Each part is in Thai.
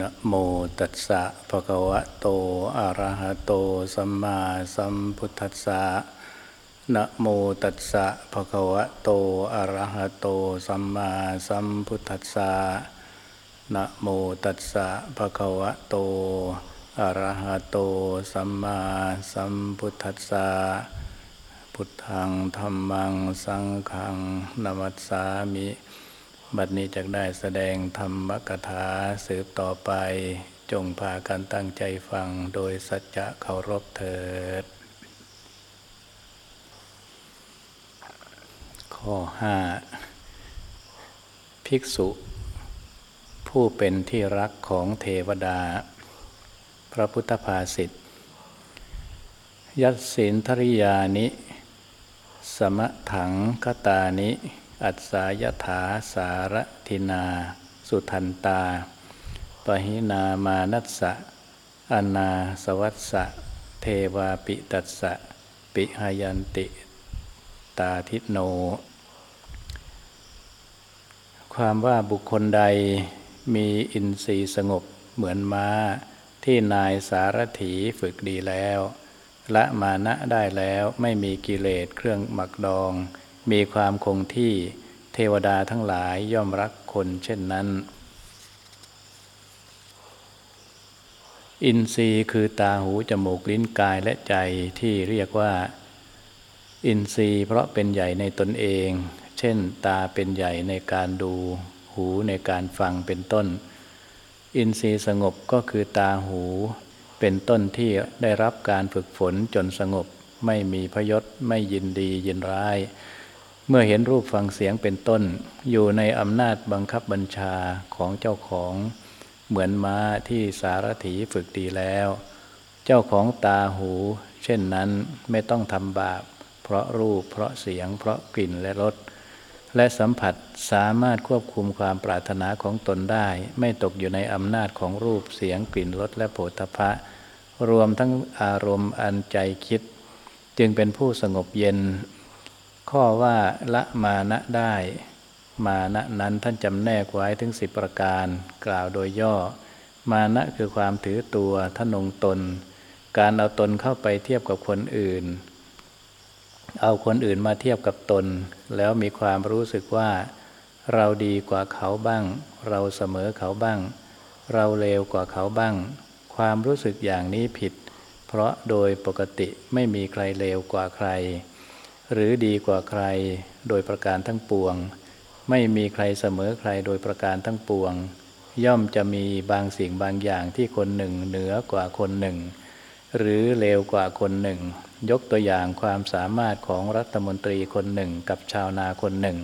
นะโมตัสสะภะคะวะโต อะระหะโต สัมมาสัมพุทธัสสะนะโมตัสสะภะคะวะโต อะระหะโต สัมมาสัมพุทธัสสะนะโมตัสสะภะคะวะโต อะระหะโต สัมมาสัมพุทธัสสะพุทธังธรรมัง สังฆังนามัสสามิ บัดนี้จะได้แสดงธรรมกถาสืบต่อไป จงพากันตั้งใจฟังโดยสัจจะเคารพเถิด ข้อห้าภิกษุ ผู้เป็นที่รักของเทวดา พระพุทธภาษิตยัตสินทริยานิ สมะถังคตานิ อัศยถาสารทินา สุทันตา ปหินามานัสสะอนาสวัสสะ เทวาปิตัสสะ ปิหายันติ ตาทิโน ความว่าบุคคลใดมีอินทรีย์สงบเหมือนม้า ที่นายสารถีฝึกดีแล้ว ละมานะได้แล้วไม่มีกิเลสเครื่องหมักดอง มีความคงที่เทวดาทั้งหลายย่อมรักคนเช่นนั้น อินทรีย์คือตาหูจมูกลิ้นกายและใจที่เรียกว่า อินทรีย์เพราะเป็นใหญ่ในตนเอง เช่น ตาเป็นใหญ่ในการดู หูในการฟังเป็นต้น อินทรีย์สงบก็คือตาหูเป็นต้นที่ได้รับการฝึกฝนจนสงบไม่มีพยศไม่ยินดียินร้าย เมื่อเห็นรูปฟังเสียงเป็นต้น อยู่ในอำนาจบังคับบัญชาของเจ้าของเหมือนม้าที่สารถีฝึกดีแล้ว เจ้าของตาหู เช่นนั้นไม่ต้องทำบาป เพราะรูปเพราะเสียง เพราะกลิ่นและรสและสัมผัสสามารถควบคุมความปรารถนาของตนได้ ไม่ตกอยู่ในอำนาจของรูปเสียงกลิ่นรสและโผฏฐะรวมทั้งอารมณ์อันใจคิด จึงเป็นผู้สงบเย็น ข้อว่าละมานะได้ มานะนั้นท่านจำแนกไว้ถึงสิบประการ กล่าวโดยย่อ มานะคือความถือตัวทนงตน การเอาตนเข้าไปเทียบกับคนอื่น เอาคนอื่นมาเทียบกับตน แล้วมีความรู้สึกว่า เราดีกว่าเขาบ้าง เราเสมอเขาบ้าง เราเลวกว่าเขาบ้าง ความรู้สึกอย่างนี้ผิด เพราะโดยปกติไม่มีใครเลวกว่าใคร หรือดีกว่าใครโดยประการทั้งปวง ไม่มีใครเสมอใครโดยประการทั้งปวง ย่อมจะมีบางสิ่งบางอย่างที่คนหนึ่งเหนือกว่าคนหนึ่ง หรือเลวกว่าคนหนึ่ง ยกตัวอย่างความสามารถของรัฐมนตรีคนหนึ่งกับชาวนาคนหนึ่ง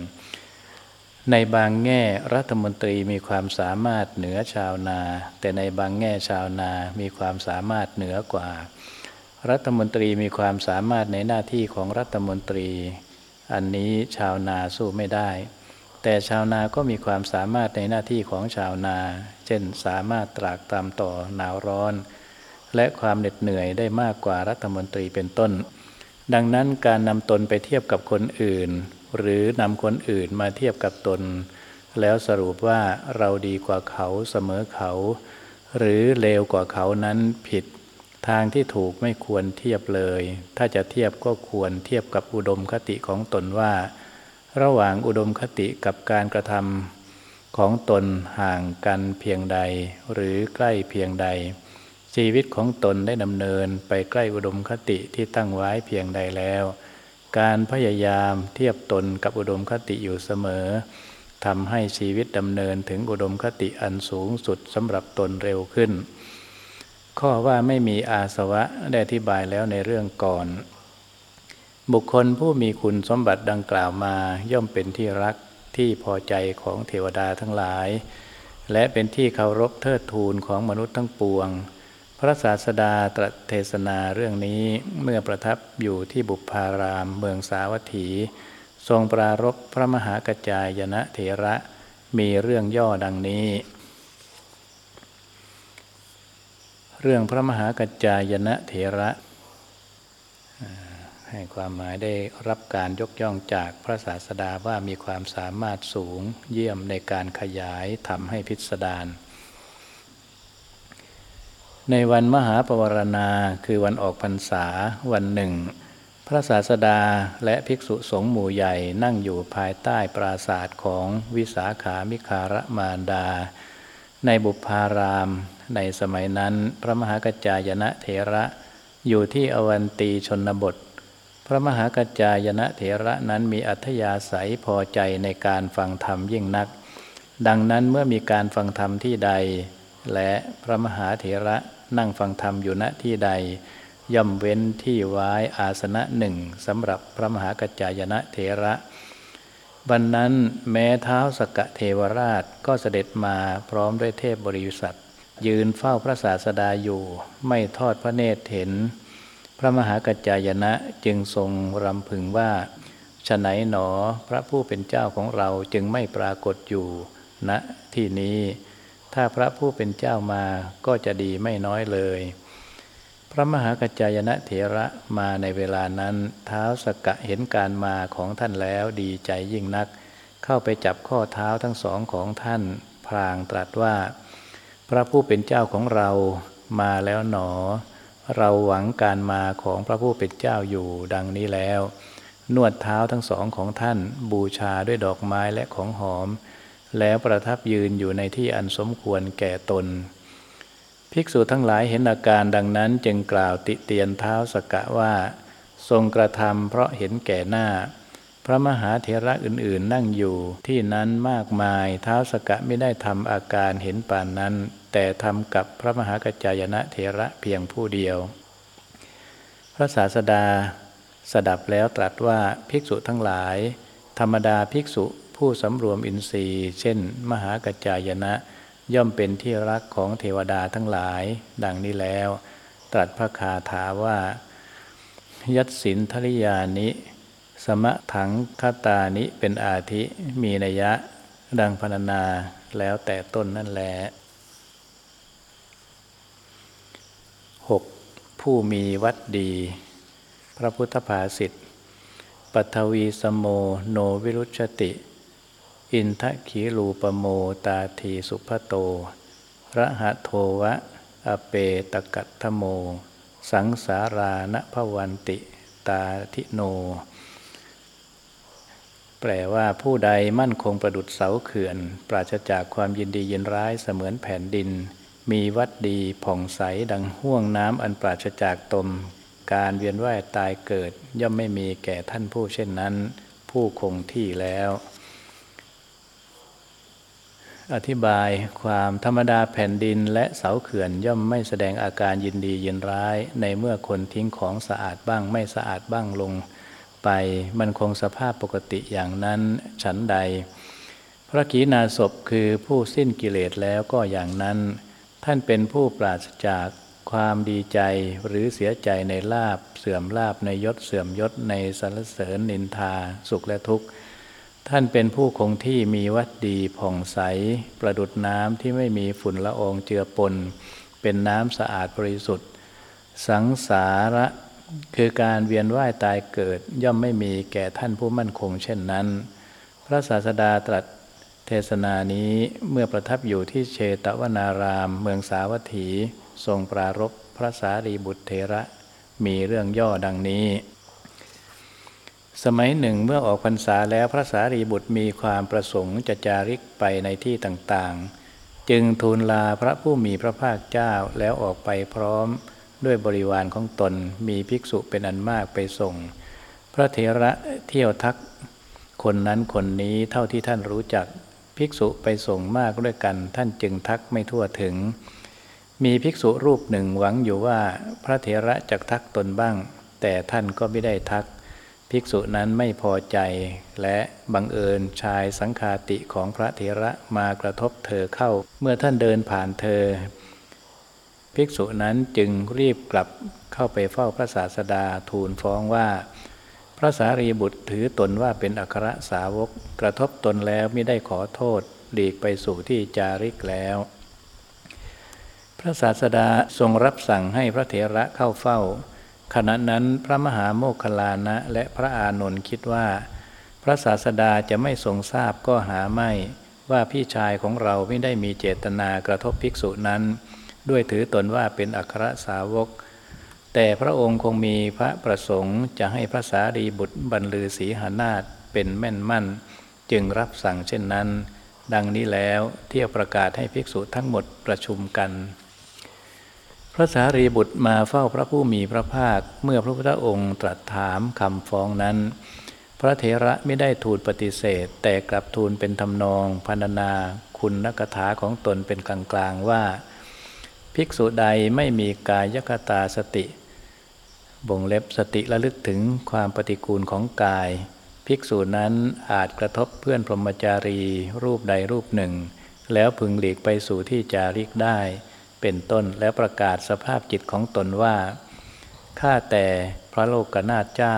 ในบางแง่รัฐมนตรีมีความสามารถเหนือชาวนา แต่ในบางแง่ชาวนามีความสามารถเหนือกว่า รัฐมนตรีมีความสามารถในหน้าที่ของรัฐมนตรี อันนี้ชาวนาสู้ไม่ได้ แต่ชาวนาก็มีความสามารถในหน้าที่ของชาวนา เช่นสามารถตรากตามต่อหนาวร้อน และความเหน็ดเหนื่อยได้มากกว่ารัฐมนตรีเป็นต้น ดังนั้นการนำตนไปเทียบกับคนอื่น หรือนำคนอื่นมาเทียบกับตน แล้วสรุปว่าเราดีกว่าเขาเสมอเขา หรือเลวกว่าเขานั้นผิด ทางที่ถูกไม่ควรเทียบเลย ถ้าจะเทียบก็ควรเทียบกับอุดมคติของตนว่า ระหว่างอุดมคติกับการกระทำของตนห่างกันเพียงใด หรือใกล้เพียงใด ชีวิตของตนได้ดำเนินไปใกล้อุดมคติที่ตั้งไว้เพียงใดแล้ว การพยายามเทียบตนกับอุดมคติอยู่เสมอทำให้ชีวิตดำเนินถึงอุดมคติอันสูงสุดสำหรับตนเร็วขึ้น ข้อว่าไม่มีอาสวะได้อธิบายแล้วในเรื่องก่อน บุคคลผู้มีคุณสมบัติดังกล่าวมาย่อมเป็นที่รักที่พอใจของเทวดาทั้งหลาย และเป็นที่เคารพเทิดทูนของมนุษย์ทั้งปวง พระศาสดาตรัสเทศนาเรื่องนี้เมื่อประทับอยู่ที่บุพารามเมืองสาวัตถี ทรงปรารบพระมหากระจายนะเถระมีเรื่องย่อดังนี้ เรื่องพระมหากระจายนะเถระ ให้ความหมายได้รับการยกย่องจากพระศาสดาว่ามีความสามารถสูงเยี่ยมในการขยายทำให้พิสดารในวันมหาปวารณาคือวันออกพรรษาวันหนึ่ง พระศาสดาและภิกษุสงฆ์หมู่ใหญ่นั่งอยู่ภายใต้ปราศาสตร์ของวิสาขามิคารมารดา ในบุพาราม ในสมัยนั้น พระมหากัจจายนะเถระอยู่ที่อวันตีชนบท พระมหากัจจายนะเถระนั้นมีอัธยาศัยพอใจในการฟังธรรมยิ่งนัก ดังนั้นเมื่อมีการฟังธรรมที่ใด และพระมหาเถระนั่งฟังธรรมอยู่ณที่ใด ย่อมเว้นที่ไว้อาสนะหนึ่งสำหรับพระมหากัจจายนะเถระวันนั้นแม้เท้าสกะเทวราชก็เสด็จมาพร้อมด้วยเทพบริษัท ยืนเฝ้าพระศาสดาอยู่ ไม่ทอดพระเนตรเห็น พระมหากัจจายนะจึงทรงรำพึงว่าฉไหนหนอพระผู้เป็นเจ้าของเราจึงไม่ปรากฏอยู่ณนะที่นี้ ถ้าพระผู้เป็นเจ้ามาก็จะดีไม่น้อยเลย พระมหากัจจายนะเถระมาในเวลานั้นเท้าสกะเห็นการมาของท่านแล้วดีใจยิ่งนัก เข้าไปจับข้อเท้าทั้งสองของท่านพลางตรัสว่า พระผู้เป็นเจ้าของเรามาแล้วหนอ เราหวังการมาของพระผู้เป็นเจ้าอยู่ดังนี้แล้ว นวดเท้าทั้งสองของท่านบูชาด้วยดอกไม้และของหอม แล้วประทับยืนอยู่ในที่อันสมควรแก่ตน ภิกษุทั้งหลายเห็นอาการดังนั้นจึงกล่าวติเตียนเท้าสกะว่า ทรงกระทำเพราะเห็นแก่หน้าพระมหาเถระอื่นๆนั่งอยู่ที่นั้นมากมายเท้าสกะไม่ได้ทำอาการเห็นป่านนั้น แต่ทำกับพระมหากัจจายนะเถระเพียงผู้เดียว พระศาสดาสดับแล้วตรัสว่าภิกษุทั้งหลาย ธรรมดาภิกษุผู้สำรวมอินทรีย์ เช่น มหากัจจายนะ ย่อมเป็นที่รักของเทวดาทั้งหลาย ดังนี้แล้ว ตรัสพระคาถาว่า ยัตสินทริยานิ สมะถังคตานิเป็นอาทิมีนัยยะดังพรรณนาแล้วแต่ต้นนั่นแหละหก ผู้มีวัดดี พระพุทธภาษิตปัทวีสโมโนวิรุชติ อินทะขีรูปโมตาทีสุภโต ระหะโทวะ อเปตกัตทโม สังสารานะพวันติตาทิโน แปลว่าผู้ใดมั่นคงประดุดเสาเขื่อน ปราศจากความยินดียินร้ายเสมือนแผ่นดิน มีวัดดีผ่องใสดังห่วงน้ำอันปราศจากตม การเวียนว่ายตายเกิดย่อมไม่มีแก่ท่านผู้เช่นนั้น ผู้คงที่แล้ว อธิบายความธรรมดาแผ่นดินและเสาเขื่อนย่อมไม่แสดงอาการยินดียินร้าย ในเมื่อคนทิ้งของสะอาดบ้างไม่สะอาดบ้างลงไปมันคงสภาพปกติอย่างนั้นฉันใด พระกีนาศพคือผู้สิ้นกิเลสแล้วก็อย่างนั้น ท่านเป็นผู้ปราศจากความดีใจหรือเสียใจในลาบเสื่อมลาบในยศเสื่อมยศในสรรเสริญนินทาสุขและทุกข์ ท่านเป็นผู้คงที่มีวัดดีผ่องใส ประดุดน้ำที่ไม่มีฝุ่นละอองเจือปน เป็นน้ำสะอาดบริสุทธิ์ สังสาระคือการเวียนว่ายตายเกิดย่อมไม่มีแก่ท่านผู้มั่นคงเช่นนั้น พระศาสดาตรัส เทศนานี้เมื่อประทับอยู่ที่เชตวนาราม เมืองสาวัตถี ทรงปรารบพระสารีบุตรเทระ มีเรื่องย่อดังนี้ สมัยหนึ่งเมื่อออกพรรษาแล้วพระสารีบุตรมีความประสงค์จะจาริกไปในที่ต่างๆ จึงทูลลาพระผู้มีพระภาคเจ้าแล้วออกไปพร้อมด้วยบริวารของตนมีภิกษุเป็นอันมากไปส่ง พระเถระเที่ยวทักคนนั้นคนนี้เท่าที่ท่านรู้จัก ภิกษุไปส่งมากด้วยกัน ท่านจึงทักไม่ทั่วถึง มีภิกษุรูปหนึ่งหวังอยู่ว่าพระเถระจะทักตนบ้าง แต่ท่านก็ไม่ได้ทัก ภิกษุนั้นไม่พอใจ และบังเอิญชายสังคาติของพระเถระมากระทบเธอเข้า เมื่อท่านเดินผ่านเธอ ภิกษุนั้นจึงรีบกลับเข้าไปเฝ้าพระศาสดาทูลฟ้องว่า ระสารีบุตรถือตนว่าเป็นอัครสาวกกระทบตนแล้วไม่ได้ขอโทษหลีกไปสู่ที่จาริกแล้ว พระศาสดาทรงรับสั่งให้พระเถระเข้าเฝ้า ขณะนั้นพระมหาโมคคลานะและพระอานนท์คิดว่า พระศาสดาจะไม่ทรงทราบก็หาไม่ว่าพี่ชายของเราไม่ได้มีเจตนากระทบภิกษุนั้น ด้วยถือตนว่าเป็นอัครสาวก แต่พระองค์คงมีพระประสงค์จะให้พระสารีบุตรบรรลือศีหานาถเป็นแม่นมั่น จึงรับสั่งเช่นนั้น ดังนี้แล้วเที่ยวประกาศให้ภิกษุทั้งหมดประชุมกัน พระสารีบุตรมาเฝ้าพระผู้มีพระภาคเมื่อพระพุทธองค์ตรัสถามคำฟ้องนั้น พระเถระไม่ได้ทูลปฏิเสธ แต่กลับทูลเป็นทำนองพันนาคุณนักถาของตนเป็นกลางๆว่า ภิกษุใดไม่มีกายคตาสติ บ่งเล็บสติระลึกถึงความปฏิกูลของกาย ภิกษุนั้นอาจกระทบเพื่อนพรหมจารี รูปใดรูปหนึ่ง แล้วพึงหลีกไปสู่ที่จาริกได้ เป็นต้นแล้วประกาศสภาพจิตของตนว่า ข้าแต่พระโลกนาถเจ้า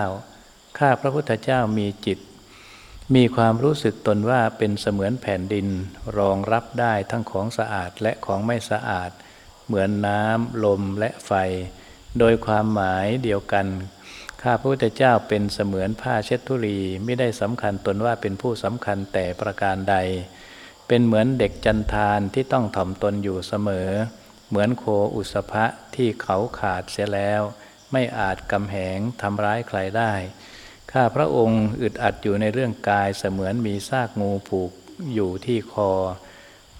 ข้าพระพุทธเจ้ามีจิต มีความรู้สึกตนว่าเป็นเสมือนแผ่นดิน รองรับได้ทั้งของสะอาดและของไม่สะอาด เหมือนน้ำลมและไฟ โดยความหมายเดียวกัน ข้าพระพุทธเจ้าเป็นเสมือนผ้าเช็ดทุลีไม่ได้สำคัญตนว่าเป็นผู้สำคัญแต่ประการใด เป็นเหมือนเด็กจันทานที่ต้องถ่อมตนอยู่เสมอ เหมือนโคอุสภะที่เขาขาดเสียแล้ว ไม่อาจกำแหงทำร้ายใครได้ ข้าพระองค์อึดอัดอยู่ในเรื่องกายเสมือนมีซากงูผูกอยู่ที่คอ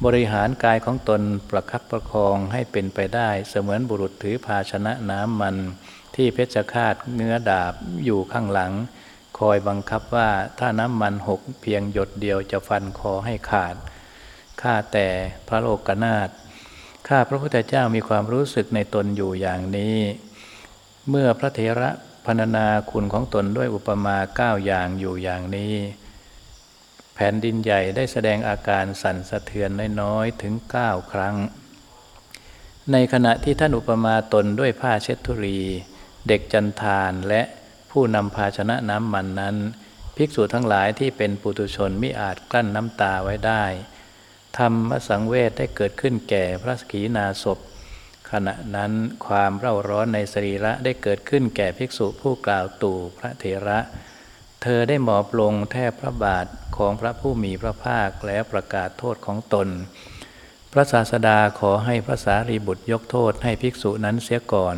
บริหารกายของตนประคับประคองให้เป็นไปได้ เสมือนบุรุษถือภาชนะน้ำมัน ที่เพชฌฆาตเนื้อดาบอยู่ข้างหลัง คอยบังคับว่าถ้าน้ำมันหกเพียงหยดเดียวจะฟันคอให้ขาดข้าแต่พระโลกนาถข้าพระพุทธเจ้ามีความรู้สึกในตนอยู่อย่างนี้ เมื่อพระเถระพรรณนาคุณของตนด้วยอุปมาเก้าอย่างอยู่อย่างนี้ แผ่นดินใหญ่ได้แสดงอาการสั่นสะเทือนน้อยๆถึงเก้าครั้ง ในขณะที่ท่านอุปมาตนด้วยผ้าเช็ดทุรี เด็กจันทานและผู้นำภาชนะน้ำมันนั้น ภิกษุทั้งหลายที่เป็นปุตุชนมิอาจกลั้นน้ำตาไว้ได้ธรรมสังเวชได้เกิดขึ้นแก่พระสกีนาศพ ขณะนั้นความเร่าร้อนในสรีระได้เกิดขึ้นแก่ภิกษุผู้กล่าวตู่พระเถระ เธอได้หมอบลงแทบพระบาทของพระผู้มีพระภาคแล้วประกาศโทษของตน พระศาสดาขอให้พระสารีบุตรยกโทษให้ภิกษุนั้นเสียก่อน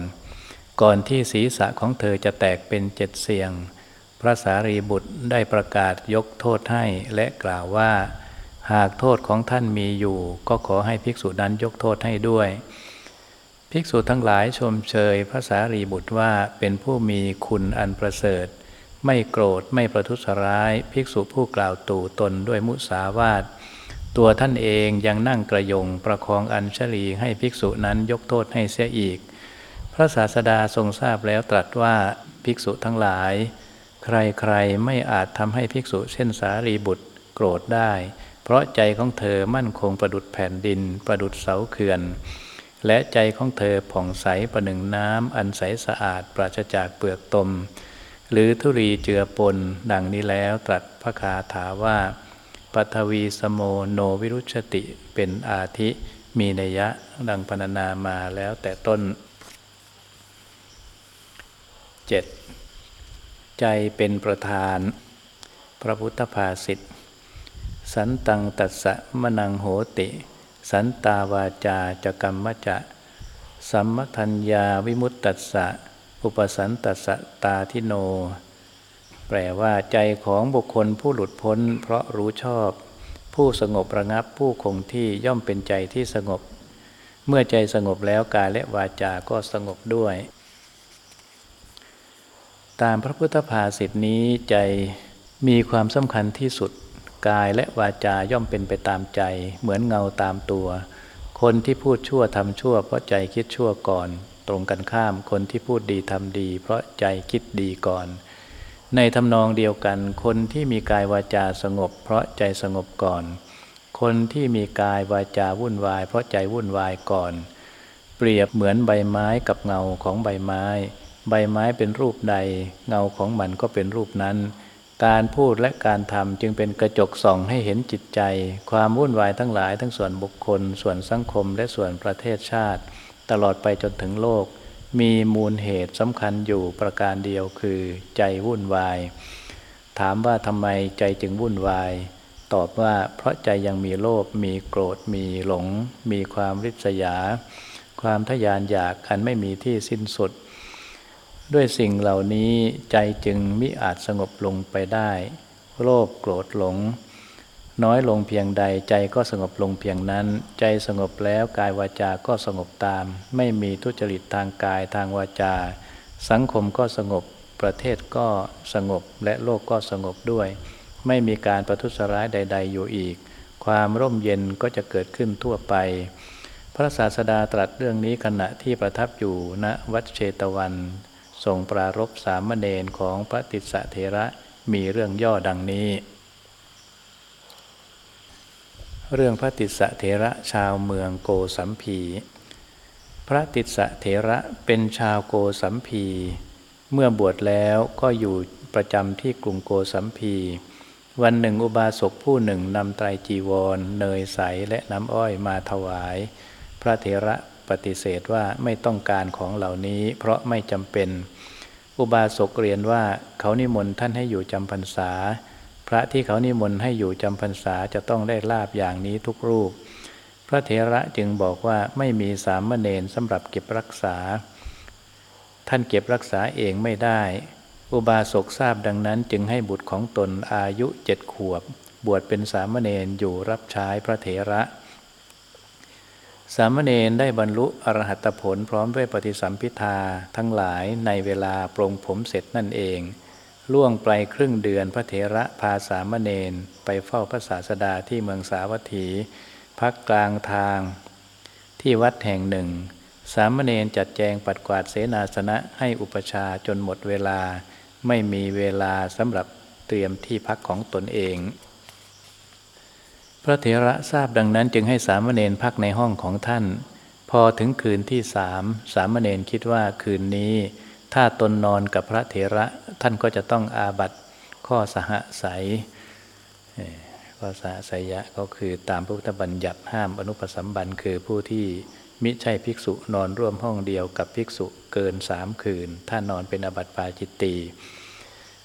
ก่อนที่ศีรษะของเธอจะแตกเป็นเจ็ดเสียง พระสารีบุตรได้ประกาศยกโทษให้และกล่าวว่า หากโทษของท่านมีอยู่ ก็ขอให้ภิกษุนั้นยกโทษให้ด้วยภิกษุทั้งหลายชมเชยพระสารีบุตรว่าเป็นผู้มีคุณอันประเสริฐ ไม่โกรธไม่ประทุษร้าย ภิกษุผู้กล่าวตู่ตนด้วยมุสาวาท ตัวท่านเองยังนั่งกระยงประคองอัญชลีให้ภิกษุนั้นยกโทษให้เสียอีก พระศาสดาทรงทราบแล้วตรัสว่าภิกษุทั้งหลาย ใครๆไม่อาจทำให้ภิกษุเช่นสารีบุตรโกรธได้ เพราะใจของเธอมั่นคงประดุดแผ่นดิน ประดุดเสาเขื่อน และใจของเธอผ่องใสประหนึ่งน้ำอันใสสะอาดปราศจากเปลือกตม หรือทุรีเจือปนดังนี้แล้วตรัสพระคาถาว่าปัทวีสโมโนวิรุชติเป็นอาทิมีนัยะดังพรรณนามาแล้วแต่ต้น 7. ใจเป็นประธาน พระพุทธภาษิตสันตังตัสสะมนังโหติ สันตาวาจาจกรรมจะ สัมมทัญญาวิมุตตัสสะ อุปสันตสตาทิโน แปลว่าใจของบุคคลผู้หลุดพ้น เพราะรู้ชอบ ผู้สงบระงับผู้คงที่ย่อมเป็นใจที่สงบ เมื่อใจสงบแล้วกายและวาจาก็สงบด้วย ตามพระพุทธภาษิตนี้ใจมีความสำคัญที่สุด กายและวาจาย่อมเป็นไปตามใจ เหมือนเงาตามตัว คนที่พูดชั่วทำชั่ว เพราะใจคิดชั่วก่อน ตรงกันข้ามคนที่พูดดีทำดี เพราะใจคิดดีก่อน ในทำนองเดียวกัน คนที่มีกายวาจาสงบ เพราะใจสงบก่อน คนที่มีกายวาจาวุ่นวาย เพราะใจวุ่นวายก่อน เปรียบเหมือนใบไม้กับเงาของใบไม้ ใบไม้เป็นรูปใด เงาของมันก็เป็นรูปนั้น การพูดและการทำจึงเป็นกระจกส่องให้เห็นจิตใจ ความวุ่นวายทั้งหลายทั้งส่วนบุคคล ส่วนสังคมและส่วนประเทศชาติ ตลอดไปจนถึงโลก มีมูลเหตุสำคัญอยู่ประการเดียวคือใจวุ่นวาย ถามว่าทำไมใจจึงวุ่นวาย ตอบว่าเพราะใจยังมีโลภมีโกรธมีหลง มีความริษยา ความทยานอยากอันไม่มีที่สิ้นสุด ด้วยสิ่งเหล่านี้ใจจึงมิอาจสงบลงไปได้ โลภโกรธหลง น้อยลงเพียงใดใจก็สงบลงเพียงนั้น ใจสงบแล้วกายวาจาก็สงบตาม ไม่มีทุจริตทางกายทางวาจา สังคมก็สงบประเทศก็สงบและโลกก็สงบด้วย ไม่มีการประทุษร้ายใด ๆ อยู่อีก ความร่มเย็นก็จะเกิดขึ้นทั่วไป พระศาสดาตรัสเรื่องนี้ขณะที่ประทับอยู่ณวัดเชตวันทรงปรารบสามเณรของพระติสเทระมีเรื่องย่อดังนี้ เรื่องพระติสะเทระชาวเมืองโกสัมพี พระติสะเทระเป็นชาวโกสัมพี เมื่อบวชแล้วก็อยู่ประจำที่กรุงโกสัมพี วันหนึ่งอุบาสกผู้หนึ่งนำไตรจีวร เนยใสและน้ำอ้อยมาถวาย พระเถระปฏิเสธว่าไม่ต้องการของเหล่านี้เพราะไม่จำเป็น อุบาสกเรียนว่าเขานิมนต์ท่านให้อยู่จำพรรษา พระที่เขานิมนต์ให้อยู่จำพรรษาจะต้องได้ลาบอย่างนี้ทุกรูป พระเถระจึงบอกว่าไม่มีสามเณรสำหรับเก็บรักษา ท่านเก็บรักษาเองไม่ได้ อุบาสกทราบดังนั้นจึงให้บุตรของตนอายุเจ็ดขวบ บวชเป็นสามเณรอยู่รับใช้พระเถระ สามเณรได้บรรลุอรหัตผลพร้อมด้วยปฏิสัมพิทาทั้งหลายในเวลาปรงผมเสร็จนั่นเอง ล่วงไปครึ่งเดือนพระเถระพาสามเณรไปเฝ้าพระศาสดาที่เมืองสาวัตถี พักกลางทางที่วัดแห่งหนึ่ง สามเณรจัดแจงปัดกวาดเสนาสนะให้อุปชาจนหมดเวลา ไม่มีเวลาสำหรับเตรียมที่พักของตนเอง พระเถระทราบดังนั้นจึงให้สามเณรพักในห้องของท่าน พอถึงคืนที่สามสามเณรคิดว่าคืนนี้ ถ้าตนนอนกับพระเถระท่านก็จะต้องอาบัตข้อสหสัยข้อสหสัยะก็คือตามพระพุทธบัญญัติห้ามอนุปสัมบันคือผู้ที่มิใช่ภิกษุนอนร่วมห้องเดียวกับภิกษุเกินสามคืน ถ้านอนเป็นอบัติปาจิตตี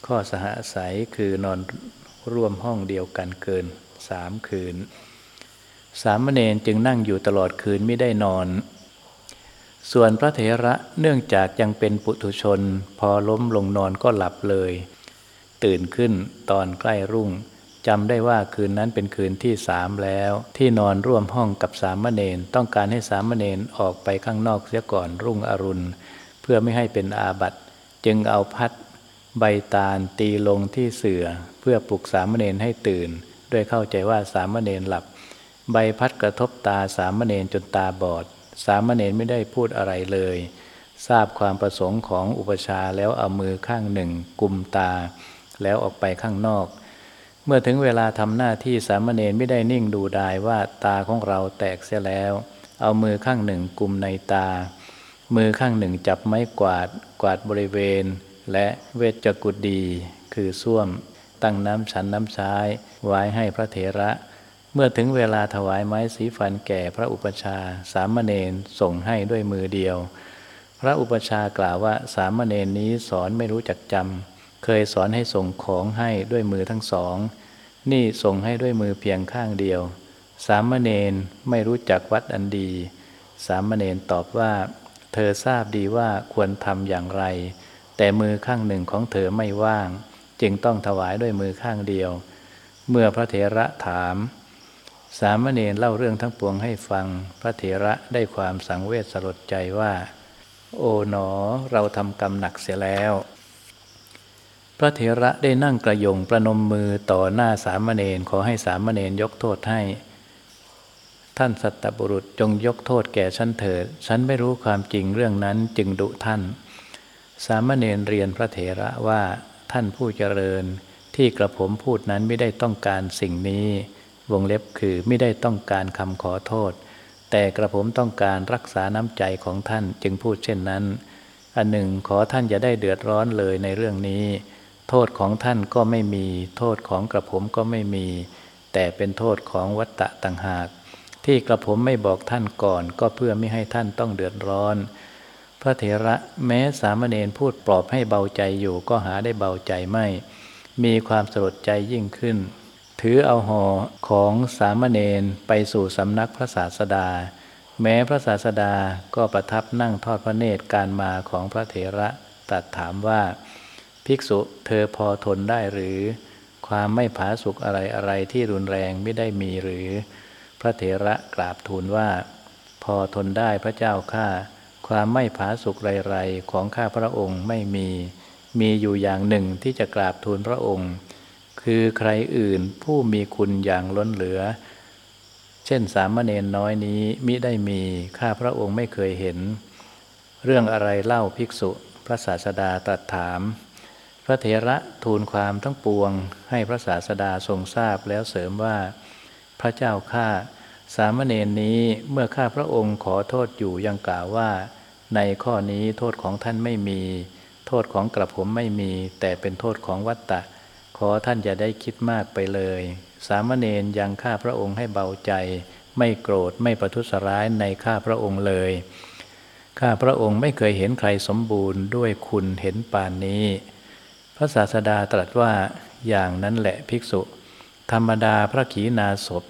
ข้อสหสัยคือนอนร่วมห้องเดียวกันเกินสามคืน สามเณรจึงนั่งอยู่ตลอดคืนไม่ได้นอน ส่วนพระเถระเนื่องจากยังเป็นปุถุชน พอล้มลงนอนก็หลับเลย ตื่นขึ้นตอนใกล้รุ่งจำได้ว่าคืนนั้นเป็นคืนที่สามแล้ว ที่นอนร่วมห้องกับสามเณรต้องการให้สามเณรออกไปข้างนอกเสียก่อนรุ่งอรุณ เพื่อไม่ให้เป็นอาบัติ จึงเอาพัดใบตาลตีลงที่เสือ เพื่อปลุกสามเณรให้ตื่น ด้วยเข้าใจว่าสามเณรหลับ ใบพัดกระทบตาสามเณรจนตาบอด สามเณรไม่ได้พูดอะไรเลย ทราบความประสงค์ของอุปชาแล้วเอามือข้างหนึ่งกุมตา แล้วออกไปข้างนอก เมื่อถึงเวลาทำหน้าที่สามเณรไม่ได้นิ่งดูดายว่าตาของเราแตกเสียแล้ว เอามือข้างหนึ่งกุมในตา มือข้างหนึ่งจับไม้กวาดกวาดบริเวณ และเวชกุดี คือส้วม ตั้งน้ำฉันน้ำซ้ไว้ให้พระเถระ เมื่อถึงเวลาถวายไม้สีฟันแก่พระอุปชาสามเณรส่งให้ด้วยมือเดียว พระอุปชากล่าวว่าสามเณรนี้สอนไม่รู้จักจำเคยสอนให้ส่งของให้ด้วยมือทั้งสอง นี่ส่งให้ด้วยมือเพียงข้างเดียว สามเณรไม่รู้จักวัดอันดี สามเณรตอบว่า เธอทราบดีว่าควรทำอย่างไร แต่มือข้างหนึ่งของเธอไม่ว่าง จึงต้องถวายด้วยมือข้างเดียว เมื่อพระเถระถาม สามเณรเล่าเรื่องทั้งปวงให้ฟังพระเถระได้ความสังเวชสลดใจว่า โอ๋หนอเราทำกรรมหนักเสียแล้ว พระเถระได้นั่งกระยงประนมมือต่อหน้าสามเณรขอให้สามเณรยกโทษให้ ท่านสัตบุรุษจงยกโทษแก่ฉันเถิด ฉันไม่รู้ความจริงเรื่องนั้นจึงดุท่าน สามเณรเรียนพระเถระว่าท่านผู้เจริญ ที่กระผมพูดนั้นไม่ได้ต้องการสิ่งนี้ วงเล็บคือไม่ได้ต้องการคำขอโทษ แต่กระผมต้องการรักษาน้ำใจของท่านจึงพูดเช่นนั้น อันหนึ่งขอท่านอย่าได้เดือดร้อนเลยในเรื่องนี้ โทษของท่านก็ไม่มี โทษของกระผมก็ไม่มี แต่เป็นโทษของวัตตะต่างหาก ที่กระผมไม่บอกท่านก่อน ก็เพื่อไม่ให้ท่านต้องเดือดร้อน พระเถระแม้สามเณรพูดปลอบให้เบาใจอยู่ก็หาได้เบาใจไม่ มีความสลดใจยิ่งขึ้น ถือเอาห่อของสามเณรไปสู่สำนักพระศาสดา แม้พระศาสดาก็ประทับนั่งทอดพระเนตรการมาของพระเถระตัดถามว่า ภิกษุเธอพอทนได้หรือ ความไม่ผาสุกอะไรอะไรที่รุนแรงไม่ได้มีหรือ พระเถระกราบทูลว่า พอทนได้พระเจ้าข้าความไม่ผาสุกไรๆของข้าพระองค์ไม่มี มีอยู่อย่างหนึ่งที่จะกราบทูลพระองค์ คือใครอื่นผู้มีคุณอย่างล้นเหลือ เช่นสามเณรน้อยนี้มิได้มีข้าพระองค์ไม่เคยเห็น เรื่องอะไรเล่าภิกษุ พระศาสดาตรัสถาม พระเถระทูลความทั้งปวง ให้พระศาสดาทรงทราบแล้วเสริมว่า พระเจ้าข้าสามเณรนี้เมื่อข้าพระองค์ขอโทษอยู่ยังกล่าวว่า ในข้อนี้โทษของท่านไม่มี โทษของกระผมไม่มี แต่เป็นโทษของวัตตะ อท่านอย่าได้คิดมากไปเลย สามเณรยังข้าพระองค์ให้เบาใจ ไม่โกรธไม่ประทุษร้ายในข้าพระองค์เลย ข้าพระองค์ไม่เคยเห็นใครสมบูรณ์ด้วยคุณเห็นป่านนี้ พระศาสดาตรัสว่าอย่างนั้นแหละภิกษุ ธรรมดาพระขีณาสพ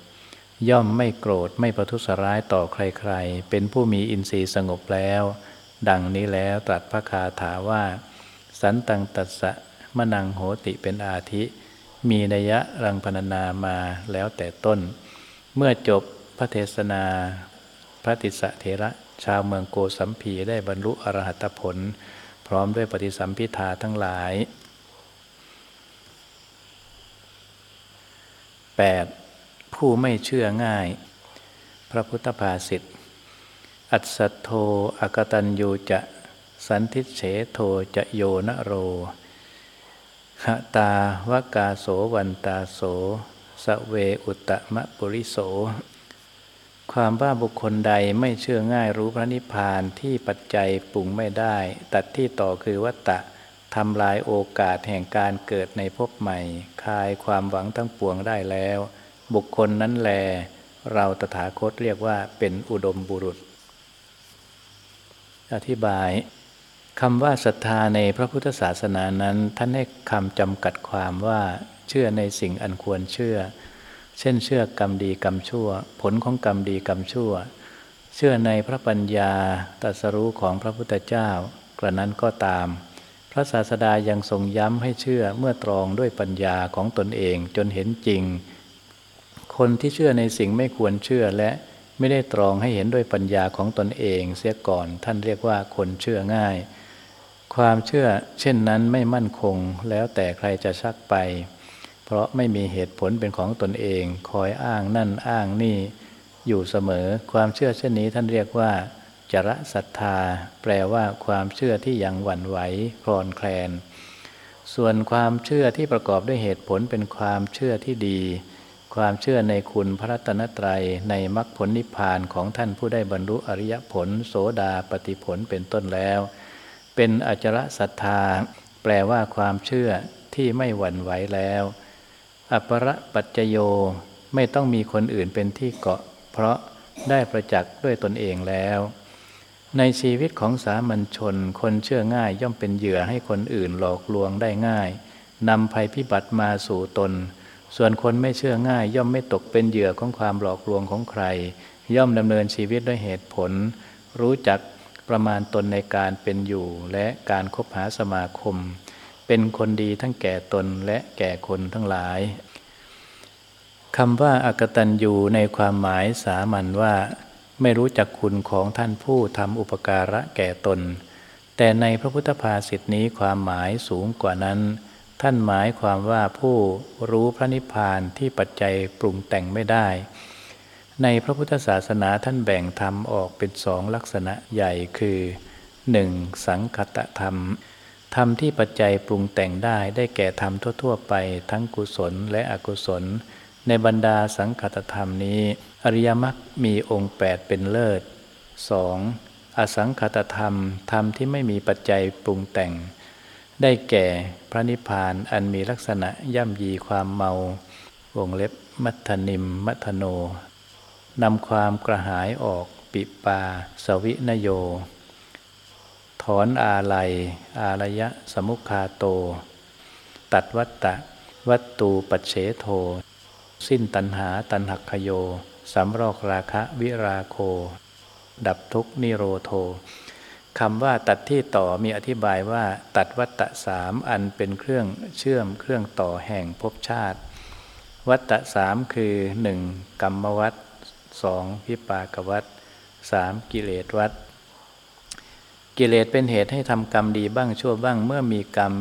ย่อมไม่โกรธไม่ประทุษร้ายต่อใครๆ เป็นผู้มีอินทรีย์สงบแล้ว ดังนี้แล้วตรัสพระคาถาว่า สันตังตัสสะ มะนังโหติเป็นอาทิ มีนัยะรังพรรณนามาแล้วแต่ต้น เมื่อจบพระเทศนาพระติสเถระชาวเมืองโกสัมพีได้บรรลุอรหัตผล พร้อมด้วยปฏิสัมพิทาทั้งหลาย 8. ผู้ไม่เชื่อง่าย พระพุทธภาษิตอัศโทอกตัญญูจะ สันทิเฉโทจะโยนโร หตาวกาโสวันตาโสสเวอุตมะปุริโส ความว่าบุคคลใดไม่เชื่อง่ายรู้พระนิพพานที่ปัจจัยปรุงไม่ได้ ตัดที่ต่อคือวัตตะทำลายโอกาสแห่งการเกิดในภพใหม่ คลายความหวังทั้งปวงได้แล้ว บุคคลนั้นแล เราตถาคตเรียกว่าเป็นอุดมบุรุษ อธิบาย คำว่าศรัทธาในพระพุทธศาสนานั้น ท่านให้คำจำกัดความว่าเชื่อในสิ่งอันควรเชื่อ เช่นเชื่อกรรมดีกรรมชั่ว ผลของกรรมดีกรรมชั่ว เชื่อในพระปัญญาตรัสรู้ของพระพุทธเจ้า กระนั้นก็ตาม พระศาสดายังทรงย้ำให้เชื่อเมื่อตรองด้วยปัญญาของตนเองจนเห็นจริง คนที่เชื่อในสิ่งไม่ควรเชื่อและไม่ได้ตรองให้เห็นด้วยปัญญาของตนเอง เสียก่อนท่านเรียกว่าคนเชื่อง่าย ความเชื่อเช่นนั้นไม่มั่นคงแล้วแต่ใครจะชักไป เพราะไม่มีเหตุผลเป็นของตนเองคอยอ้างนั่นอ้างนี่อยู่เสมอ ความเชื่อเช่นนี้ท่านเรียกว่าจระศรัทธา แปลว่าความเชื่อที่ยังหวั่นไหวคลอนแคลน ส่วนความเชื่อที่ประกอบด้วยเหตุผลเป็นความเชื่อที่ดี ความเชื่อในคุณพระรัตนตรัยในมรรคผลนิพพานของท่านผู้ได้บรรลุอริยผล โสดาปฏิผลเป็นต้นแล้ว เป็นอจระศรัทธา แปลว่าความเชื่อที่ไม่หวั่นไหวแล้วอปรปัจจโยไม่ต้องมีคนอื่นเป็นที่เกาะ เพราะได้ประจักษ์ด้วยตนเองแล้ว ในชีวิตของสามัญชน คนเชื่อง่ายย่อมเป็นเหยื่อให้คนอื่นหลอกลวงได้ง่ายนำภัยพิบัติมาสู่ตน ส่วนคนไม่เชื่อง่าย ย่อมไม่ตกเป็นเหยื่อของความหลอกลวงของใคร ย่อมดำเนินชีวิตด้วยเหตุผล รู้จัก ประมาณตนในการเป็นอยู่และการคบหาสมาคม เป็นคนดีทั้งแก่ตนและแก่คนทั้งหลายคำว่าอากตันยูในความหมายสามัญว่า ไม่รู้จักคุณของท่านผู้ทำอุปการะแก่ตน แต่ในพระพุทธภาษิตนี้ความหมายสูงกว่านั้น ท่านหมายความว่าผู้รู้พระนิพพานที่ปัจจัยปรุงแต่งไม่ได้ ในพระพุทธศาสนาท่านแบ่งธรรมออกเป็นสองลักษณะใหญ่คือ 1. สังคตธรรม ธรรมที่ปัจจัยปรุงแต่งได้ได้แก่ธรรมทั่ว ๆ ไปทั้งกุศลและอกุศล ในบรรดาสังคตธรรมนี้ อริยมรรคมีองค์ 8 เป็นเลิศ 2. อสังคตธรรม ธรรมที่ไม่มีปัจจัยปรุงแต่ง ได้แก่พระนิพพานอันมีลักษณะย่ำยีความเมาวงเล็บมัทนิมมัทโน นำความกระหายออกปิปาสวินโย ถอนอาลัย อารยะสมุคาโต ตัดวัตตะ วัตตูปัจเฉโท สิ้นตันหาตันหักขโยสำรอกราคะวิราโค ดับทุกนิโรโทคำว่าตัดที่ต่อมีอธิบายว่า ตัดวัตตะสามอันเป็นเครื่องเชื่อมเครื่องต่อแห่งภพชาติ วัตตะสามคือ 1. กรรมวัต สองวิปากวัตสามกิเลสวัตกิเลสเป็นเหตุให้ทำกรรมดีบ้างชั่วบ้าง เมื่อมีกรรม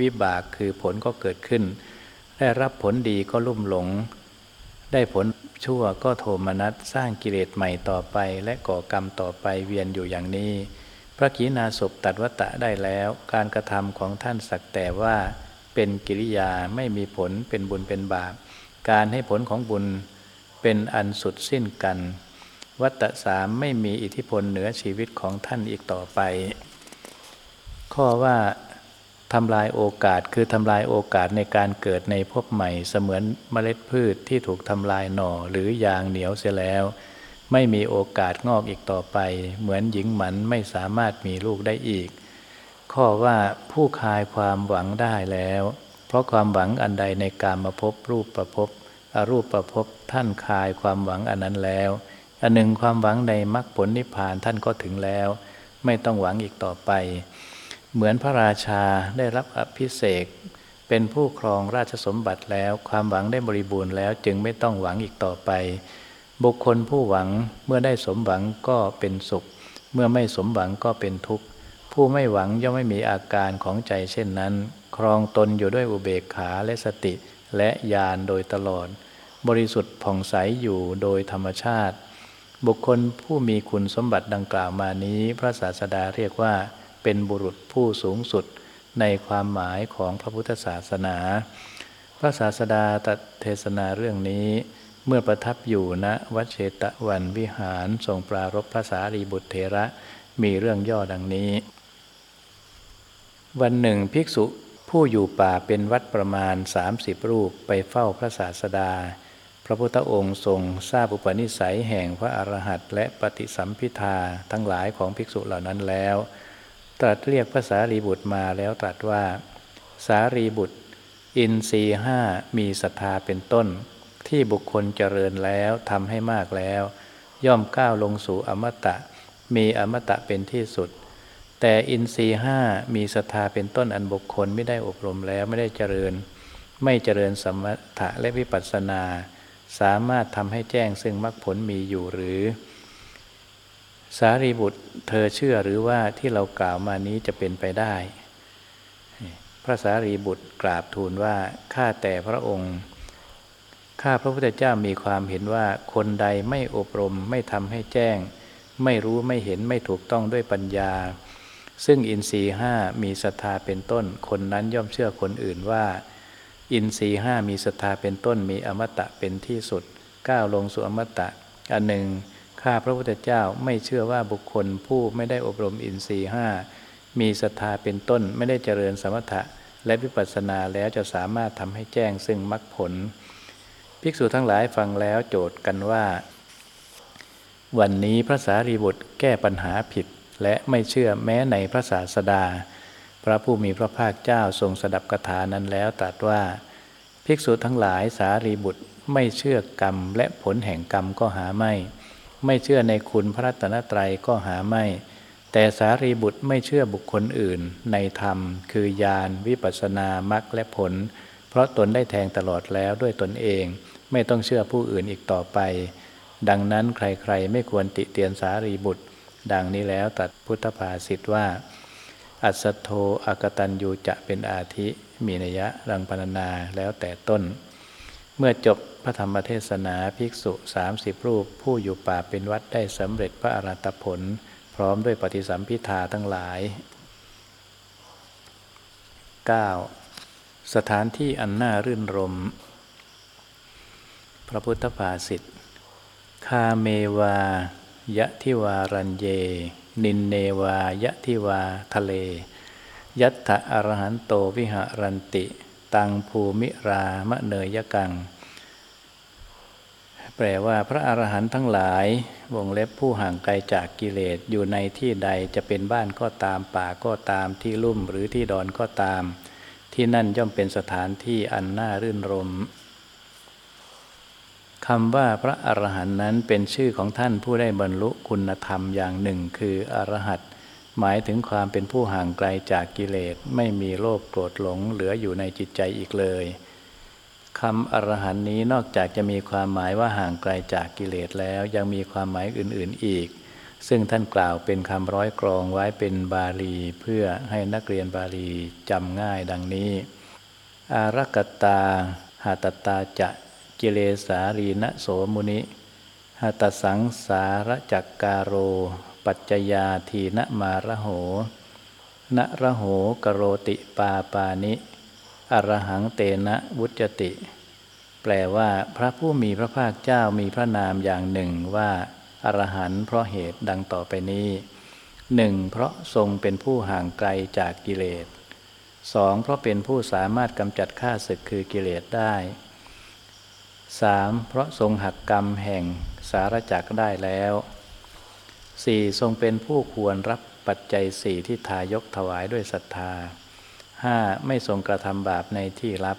วิบากคือผลก็เกิดขึ้น ได้รับผลดีก็ลุ่มหลง ได้ผลชั่วก็โทมนัสสร้างกิเลสใหม่ต่อไป และก่อกรรมต่อไปเวียนอยู่อย่างนี้ พระขีณาสพตัดวัตตะได้แล้ว การกระทำของท่านสักแต่ว่าเป็นกิริยาไม่มีผลเป็นบุญเป็นบาป การให้ผลของบุญ เป็นอันสุดสิ้นกัน วัตตะสามไม่มีอิทธิพลเหนือชีวิตของท่านอีกต่อไป ข้อว่าทำลายโอกาสคือทำลายโอกาสในการเกิดในภพใหม่เสมือนเมล็ดพืชที่ถูกทำลายหน่อหรือยางเหนียวเสียแล้ว ไม่มีโอกาสงอกอีกต่อไป เหมือนหญิงหมันไม่สามารถมีลูกได้อีก ข้อว่าผู้คลายความหวังได้แล้ว เพราะความหวังอันใดในการมาพบรูปประพบอรูปประพบ ท่านคลายความหวังอันนั้นแล้ว อันหนึ่งความหวังในมรรคผลนิพพานท่านก็ถึงแล้ว ไม่ต้องหวังอีกต่อไป เหมือนพระราชาได้รับอภิเษกเป็นผู้ครองราชสมบัติแล้ว ความหวังได้บริบูรณ์แล้วจึงไม่ต้องหวังอีกต่อไป บุคคลผู้หวังเมื่อได้สมหวังก็เป็นสุข เมื่อไม่สมหวังก็เป็นทุกข์ผู้ไม่หวังย่อมไม่มีอาการของใจเช่นนั้น ครองตนอยู่ด้วยอุเบกขาและสติและญาณโดยตลอด บริสุทธิ์ผ่องใสอยู่โดยธรรมชาติ บุคคลผู้มีคุณสมบัติดังกล่าวมานี้ พระศาสดาเรียกว่าเป็นบุรุษผู้สูงสุดในความหมายของพระพุทธศาสนา พระศาสดาตัดเทศนาเรื่องนี้ เมื่อประทับอยู่ณวัดเชตวันวิหารทรงปรารบภาษารีบุตรเทระมีเรื่องย่อดังนี้ วันหนึ่งภิกษุผู้อยู่ป่าเป็นวัดประมาณ 30 รูปไปเฝ้าพระศาสดา ระพุทธองค์ทรงทราบอุปนิสัยแห่งพระอรหันต์และปฏิสัมพิทาทั้งหลายของภิกษุเหล่านั้นแล้ว ตรัสเรียกภาษารีบุตรมาแล้วตรัสว่า สารีบุตร อินทรีห้ามีศรัทธาเป็นต้น ที่บุคคลเจริญแล้วทำให้มากแล้ว ย่อมก้าวลงสู่อมตะ มีอมตะเป็นที่สุด แต่อินทรีห้ามีศรัทธาเป็นต้นอันบุคคลไม่ได้อบรมแล้วไม่ได้เจริญ ไม่เจริญสมถะและวิปัสสนา สามารถทำให้แจ้งซึ่งมรรคผลมีอยู่หรือ สารีบุตรเธอเชื่อหรือว่าที่เรากล่าวมานี้จะเป็นไปได้ พระสารีบุตรกราบทูลว่าข้าแต่พระองค์ข้าพระพุทธเจ้ามีความเห็นว่าคนใดไม่อบรมไม่ทำให้แจ้ง ไม่รู้ไม่เห็นไม่ถูกต้องด้วยปัญญา ซึ่งอินทรีห้ามีศรัทธาเป็นต้นคนนั้นย่อมเชื่อคนอื่นว่า อินทรีห้ามีศรัทธาเป็นต้นมีอมตะเป็นที่สุดก้าวลงสู่อมตะ อันหนึ่งข้าพระพุทธเจ้าไม่เชื่อว่าบุคคลผู้ไม่ได้อบรมอินทรีห้ามีศรัทธาเป็นต้นไม่ได้เจริญสมถะและวิปัสสนาแล้วจะสามารถทำให้แจ้งซึ่งมรรคผล ภิกษุทั้งหลายฟังแล้วโจทย์กันว่า วันนี้พระสารีบุตรแก้ปัญหาผิด และไม่เชื่อแม้ในพระศาสดา พระผู้มีพระภาคเจ้าทรงสดับคาถานั้นแล้วตรัสว่า ภิกษุทั้งหลายสารีบุตรไม่เชื่อกรรมและผลแห่งกรรมก็หาไม่ ไม่เชื่อในคุณพระรัตนตรัยก็หาไม่ แต่สารีบุตรไม่เชื่อบุคคลอื่น ในธรรม คือญาณวิปัสสนามรรคและผล เพราะตนได้แทงตลอดแล้วด้วยตนเอง ไม่ต้องเชื่อผู้อื่นอีกต่อไป ดังนั้นใครๆไม่ควรติเตียนสารีบุตร ดังนี้แล้วตัดพุทธภาษิตว่า อัสโทอากตันยูจะเป็นอาทิมีนยะรังพรรณนาแล้วแต่ต้น เมื่อจบพระธรรมเทศนาภิกษุสามสิบรูป ผู้อยู่ป่าเป็นวัดได้สำเร็จพระอรัตผล พร้อมด้วยปฏิสัมพิธาทั้งหลาย 9. สถานที่อันน่ารื่นรม พระพุทธภาษิตคาเมวา ยะทิวารันเย นินเนวายะทิวาทะเล ยัตถะอรหันโตวิหารันติ ตังภูมิรามะเนยกัง แปลว่าพระอรหันต์ทั้งหลายวงเล็บผู้ห่างไกลจากกิเลสอยู่ในที่ใดจะเป็นบ้านก็ตามป่าก็ตามที่ลุ่มหรือที่ดอนก็ตาม ที่นั่นย่อมเป็นสถานที่อันน่ารื่นรม คำว่าพระอรหันต์นั้นเป็นชื่อของท่านผู้ได้บรรลุคุณธรรมอย่างหนึ่ง คืออรหัตหมายถึงความเป็นผู้ห่างไกลจากกิเลส ไม่มีโลภโกรธหลงเหลืออยู่ในจิตใจอีกเลยคำอรหันต์นี้นอกจากจะมีความหมายว่าห่างไกลจากกิเลสแล้วยังมีความหมายอื่นๆอีก ซึ่งท่านกล่าวเป็นคำร้อยกรองไว้เป็นบาลี เพื่อให้นักเรียนบาลีจำง่ายดังนี้ อารักตาหาตตาจะ กิเลสารีณโสมุนิหตสังสารจักการโร ปัจจยาทีนมาระโหนระโหกโรติปาปานิ อรหังเตนะวุจติ แปลว่าพระผู้มีพระภาคเจ้ามีพระนามอย่างหนึ่งว่า อรหันต์เพราะเหตุดังต่อไปนี้หนึ่งเพราะทรงเป็นผู้ห่างไกลจากกิเลสสองเพราะเป็นผู้สามารถกำจัดข้าศึกคือกิเลสได้ 3. เพราะทรงหักกรรมแห่งสารจักได้แล้ว 4. ทรงเป็นผู้ควรรับปัจจัยสี่ที่ทายกถวายด้วยศรัทธา 5. ไม่ทรงกระทำบาปในที่ลับ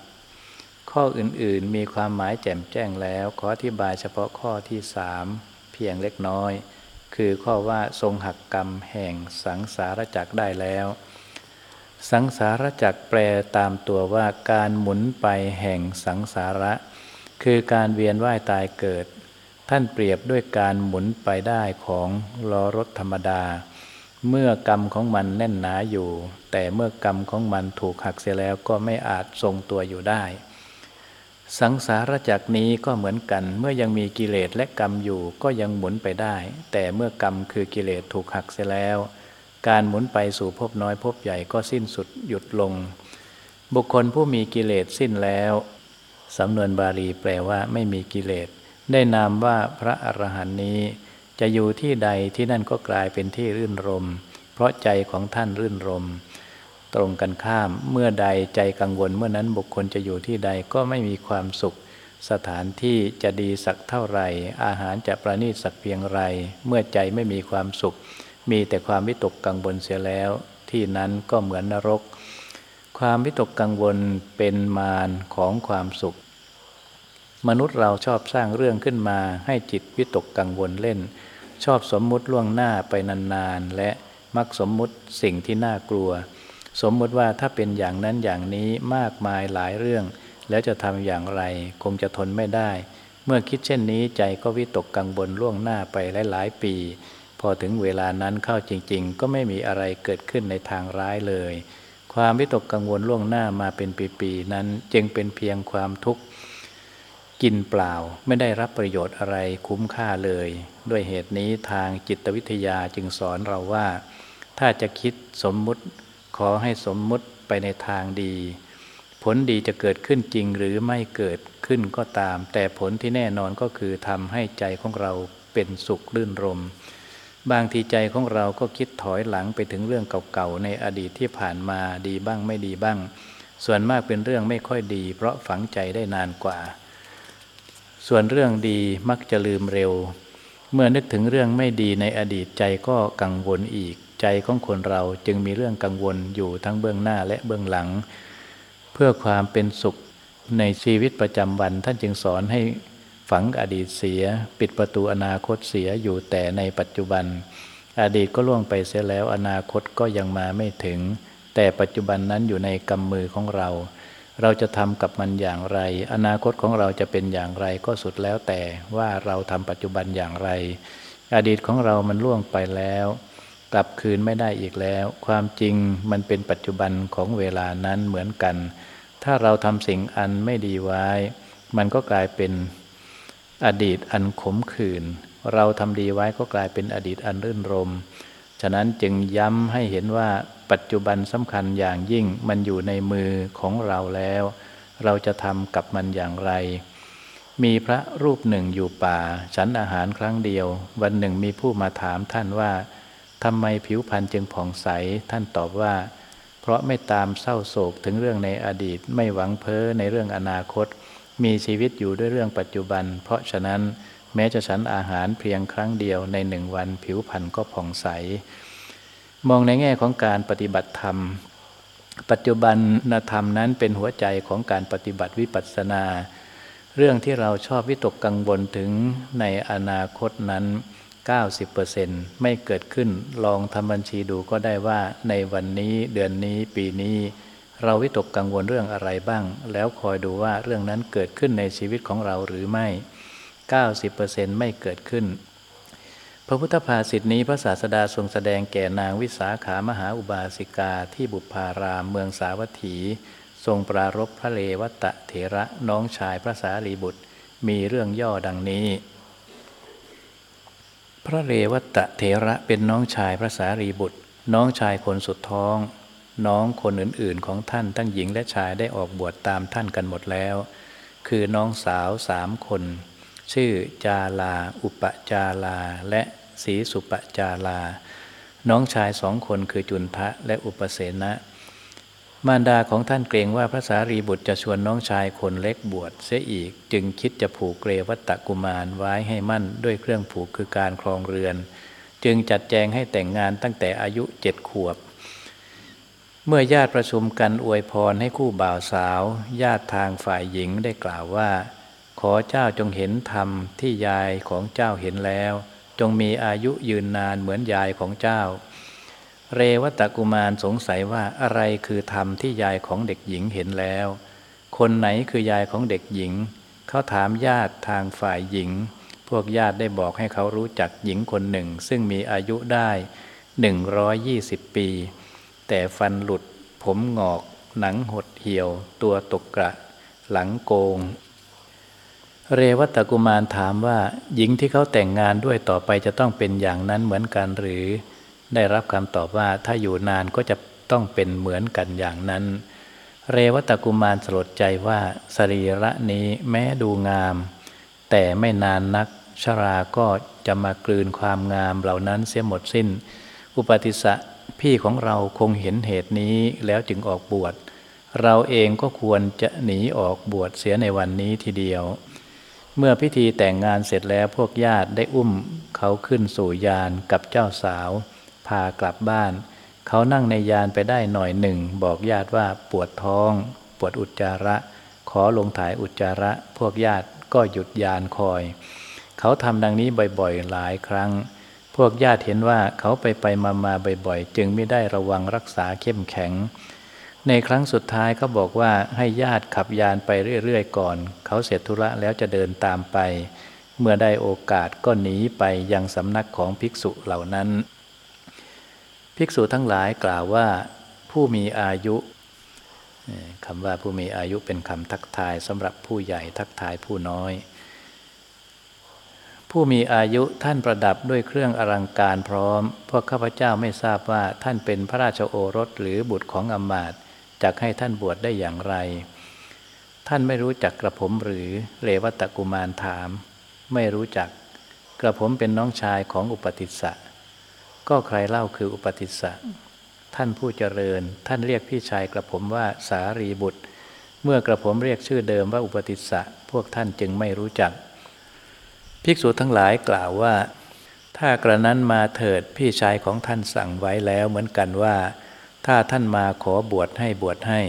ข้ออื่นๆมีความหมายแจ่มแจ้งแล้ว ขออธิบายเฉพาะข้อที่สามเพียงเล็กน้อย คือข้อว่าทรงหักกรรมแห่งสังสารจักได้แล้ว สังสารจักแปลตามตัวว่าการหมุนไปแห่งสังสาระ คือการเวียนว่ายตายเกิด ท่านเปรียบด้วยการหมุนไปได้ของล้อรถธรรมดา เมื่อกรรมของมันแน่นหนาอยู่ แต่เมื่อกรรมของมันถูกหักเสียแล้วก็ไม่อาจทรงตัวอยู่ได้ สังสารจักนี้ก็เหมือนกันเมื่อยังมีกิเลสและกรรมอยู่ก็ยังหมุนไปได้ แต่เมื่อกรรมคือกิเลสถูกหักเสียแล้ว การหมุนไปสู่ภพน้อยภพใหญ่ก็สิ้นสุดหยุดลงบุคคลผู้มีกิเลสสิ้นแล้ว สำนวนบาลีแปลว่าไม่มีกิเลส ได้นามว่าพระอรหันต์นี้ จะอยู่ที่ใดที่นั่นก็กลายเป็นที่รื่นรม เพราะใจของท่านรื่นรม ตรงกันข้ามเมื่อใดใจกังวลเมื่อนั้นบุคคลจะอยู่ที่ใดก็ไม่มีความสุข สถานที่จะดีสักเท่าไหร่ อาหารจะประณีตสักเพียงไร เมื่อใจไม่มีความสุข มีแต่ความวิตกกังวลเสียแล้ว ที่นั้นก็เหมือนนรก ความวิตกกังวลเป็นมารของความสุข มนุษย์เราชอบสร้างเรื่องขึ้นมาให้จิตวิตกกังวลเล่น ชอบสมมุติล่วงหน้าไปนานๆ และมักสมมุติสิ่งที่น่ากลัว สมมุติว่าถ้าเป็นอย่างนั้นอย่างนี้มากมายหลายเรื่อง แล้วจะทำอย่างไรคงจะทนไม่ได้ เมื่อคิดเช่นนี้ใจก็วิตกกังวลล่วงหน้าไปหลายๆปี พอถึงเวลานั้นเข้าจริง ๆ ก็ไม่มีอะไรเกิดขึ้นในทางร้ายเลย ความวิตกกังวลล่วงหน้ามาเป็นปีๆนั้นจึงเป็นเพียงความทุกข์กินเปล่าไม่ได้รับประโยชน์อะไรคุ้มค่าเลย ด้วยเหตุนี้ทางจิตวิทยาจึงสอนเราว่า ถ้าจะคิดสมมุติขอให้สมมุติไปในทางดี ผลดีจะเกิดขึ้นจริงหรือไม่เกิดขึ้นก็ตาม แต่ผลที่แน่นอนก็คือทำให้ใจของเราเป็นสุขลื่นรม บางทีใจของเราก็คิดถอยหลังไปถึงเรื่องเก่าๆในอดีตที่ผ่านมาดีบ้างไม่ดีบ้าง ส่วนมากเป็นเรื่องไม่ค่อยดี เพราะฝังใจได้นานกว่า ส่วนเรื่องดีมักจะลืมเร็ว เมื่อนึกถึงเรื่องไม่ดีในอดีตใจก็กังวลอีก ใจของคนเราจึงมีเรื่องกังวลอยู่ทั้งเบื้องหน้าและเบื้องหลัง เพื่อความเป็นสุขในชีวิตประจำวันท่านจึงสอนให้ ฝังอดีตเสีย ปิดประตูอนาคตเสียอยู่แต่ในปัจจุบัน อดีตก็ล่วงไปเสียแล้วอนาคตก็ยังมาไม่ถึง แต่ปัจจุบันนั้นอยู่ในกำมือของเรา เราจะทำกับมันอย่างไร อนาคตของเราจะเป็นอย่างไรก็สุดแล้วแต่ว่าเราทำปัจจุบันอย่างไร อดีตของเรามันล่วงไปแล้ว กลับคืนไม่ได้อีกแล้ว ความจริงมันเป็นปัจจุบันของเวลานั้นเหมือนกัน ถ้าเราทำสิ่งอันไม่ดีไว้ มันก็กลายเป็น อดีตอันขมขื่นเราทำดีไว้ก็กลายเป็นอดีตอันรื่นรม ฉะนั้นจึงย้ำให้เห็นว่าปัจจุบันสำคัญอย่างยิ่งมันอยู่ในมือของเราแล้ว เราจะทำกับมันอย่างไร มีพระรูปหนึ่งอยู่ป่า ฉันอาหารครั้งเดียว วันหนึ่งมีผู้มาถามท่านว่าทำไมผิวพรรณจึงผ่องใส ท่านตอบว่า เพราะไม่ตามเศร้าโศกถึงเรื่องในอดีตไม่หวังเพ้อในเรื่องอนาคต มีชีวิตอยู่ด้วยเรื่องปัจจุบัน เพราะฉะนั้นแม้จะฉันอาหารเพียงครั้งเดียวในหนึ่งวันผิวพรรณก็ผ่องใส มองในแง่ของการปฏิบัติธรรม ปัจจุบันนธรรมนั้นเป็นหัวใจของการปฏิบัติวิปัสสนา เรื่องที่เราชอบวิตกกังวลถึงในอนาคตนั้น 90%ไม่เกิดขึ้นลองทำบัญชีดูก็ได้ว่าในวันนี้เดือนนี้ปีนี้ เราวิตกกังวลเรื่องอะไรบ้าง แล้วคอยดูว่าเรื่องนั้นเกิดขึ้นในชีวิตของเราหรือไม่ 90%ไม่เกิดขึ้น พระพุทธภาษิตนี้พระศาสดาทรงแสดงแก่นางวิสาขามหาอุบาสิกาที่บุพารามเมืองสาวัตถี ทรงปรารบพระเลวัตะเถระน้องชายพระสารีบุตร มีเรื่องย่อดังนี้ พระเลวัตะเถระเป็นน้องชายพระสารีบุตร น้องชายคนสุดท้อง น้องคนอื่นๆ ของท่านทั้งหญิงและชายได้ออกบวชตามท่านกันหมดแล้ว คือน้องสาวสามคน ชื่อจาลา อุปจาลา และศรีสุปจาลา น้องชายสองคนคือจุนทะและอุปเสนะ มารดาของท่านเกรงว่าพระสารีบุตรจะชวนน้องชายคนเล็กบวชเสียอีก จึงคิดจะผูกเกรวัตตกุมารไว้ให้มั่นด้วยเครื่องผูกคือการครองเรือน จึงจัดแจงให้แต่งงานตั้งแต่อายุเจ็ดขวบ เมื่อญาติประชุมกันอวยพรให้คู่บ่าวสาว ญาติทางฝ่ายหญิงได้กล่าวว่า ขอเจ้าจงเห็นธรรมที่ยายของเจ้าเห็นแล้ว จงมีอายุยืนนานเหมือนยายของเจ้า เรวัตกุมารสงสัยว่าอะไรคือธรรมที่ยายของเด็กหญิงเห็นแล้ว คนไหนคือยายของเด็กหญิง เขาถามญาติทางฝ่ายหญิง พวกญาติได้บอกให้เขารู้จักหญิงคนหนึ่ง ซึ่งมีอายุได้หนึ่งร้อยยี่สิบปี แต่ฟันหลุด ผมหงอก หนังหดเหี่ยว ตัวตกกระ หลังโกง เรวัตกุมารถามว่า หญิงที่เขาแต่งงานด้วยต่อไปจะต้องเป็นอย่างนั้นเหมือนกันหรือ ได้รับคำตอบว่าถ้าอยู่นานก็จะต้องเป็นเหมือนกันอย่างนั้น เรวัตกุมารสลดใจว่าสรีระนี้แม้ดูงาม แต่ไม่นานนักชราก็จะมากลืนความงามเหล่านั้นเสียหมดสิ้น อุปติสะ พี่ของเราคงเห็นเหตุนี้แล้วจึงออกบวช เราเองก็ควรจะหนีออกบวชเสียในวันนี้ทีเดียว เมื่อพิธีแต่งงานเสร็จแล้วพวกญาติได้อุ้มเขาขึ้นสู่ยานกับเจ้าสาว พากลับบ้าน เขานั่งในยานไปได้หน่อยหนึ่ง บอกญาติว่าปวดท้อง ปวดอุจจาระ ขอลงถ่ายอุจจาระ พวกญาติก็หยุดยานคอย เขาทำดังนี้บ่อยๆหลายครั้ง พวกญาติเห็นว่าเขาไปไปมามาบ่อยๆ จึงไม่ได้ระวังรักษาเข้มแข็ง ในครั้งสุดท้ายเขาบอกว่าให้ญาติขับยานไปเรื่อยๆ ก่อน เขาเสร็จธุระแล้วจะเดินตามไป เมื่อได้โอกาสก็หนีไปยังสำนักของภิกษุเหล่านั้น ภิกษุทั้งหลายกล่าวว่าผู้มีอายุคำว่าผู้มีอายุเป็นคำทักทายสำหรับผู้ใหญ่ทักทายผู้น้อย ผู้มีอายุท่านประดับด้วยเครื่องอลังการพร้อม พวกข้าพเจ้าไม่ทราบว่าท่านเป็นพระราชโอรสหรือบุตรของอมาตจักให้ท่านบวชได้อย่างไร ท่านไม่รู้จักกระผมหรือเรวัตกุมารถาม ไม่รู้จัก กระผมเป็นน้องชายของอุปติสสะ ก็ใครเล่าคืออุปติสสะ ท่านผู้เจริญ ท่านเรียกพี่ชายกระผมว่าสารีบุตร เมื่อกระผมเรียกชื่อเดิมว่าอุปติสสะ พวกท่านจึงไม่รู้จัก ภิกษุทั้งหลายกล่าวว่า ถ้ากระนั้นมาเถิดพี่ชายของท่านสั่งไว้แล้วเหมือนกันว่า ถ้าท่านมาขอบวชให้บวชให้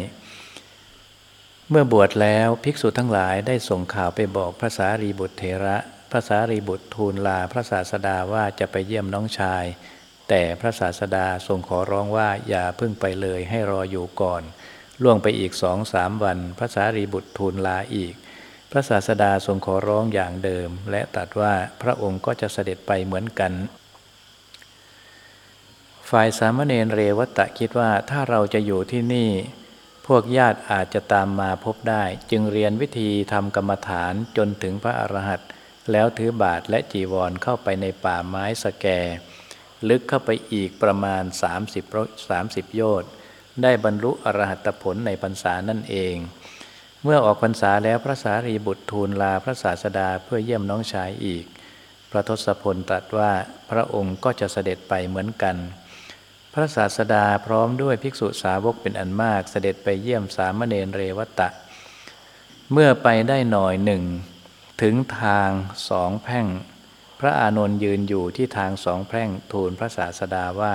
เมื่อบวชแล้วภิกษุทั้งหลายได้ส่งข่าวไปบอกพระสารีบุตรเถระพระสารีบุตรทูลลาพระศาสดาว่าจะไปเยี่ยมน้องชาย แต่พระศาสดาทรงขอร้องว่าอย่าเพิ่งไปเลยให้รออยู่ก่อน ล่วงไปอีกสองสามวัน พระสารีบุตรทูลลาอีก พระศาสดาทรงขอร้องอย่างเดิม และตรัสว่าพระองค์ก็จะเสด็จไปเหมือนกัน ฝ่ายสามเณรเรวัตะคิดว่าถ้าเราจะอยู่ที่นี่ พวกญาติอาจจะตามมาพบได้ จึงเรียนวิธีทำกรรมฐานจนถึงพระอรหันต์แล้วถือบาทและจีวรเข้าไปในป่าไม้สแก ลึกเข้าไปอีกประมาณ 30 30 โยชน์ได้บรรลุอรหัตผลในพรรษานั่นเอง เมื่อออกพรรษาแล้วพระสารีบุตรทูลลาพระศาสดาเพื่อเยี่ยมน้องชายอีก พระทศพลตรัสว่าพระองค์ก็จะเสด็จไปเหมือนกัน พระศาสดาพร้อมด้วยภิกษุสาวกเป็นอันมากเสด็จไปเยี่ยมสามเณรเรวตะ เมื่อไปได้หน่อยหนึ่ง ถึงทางสองแพร่ง พระอานนท์ยืนอยู่ที่ทางสองแพร่งทูลพระศาสดาว่า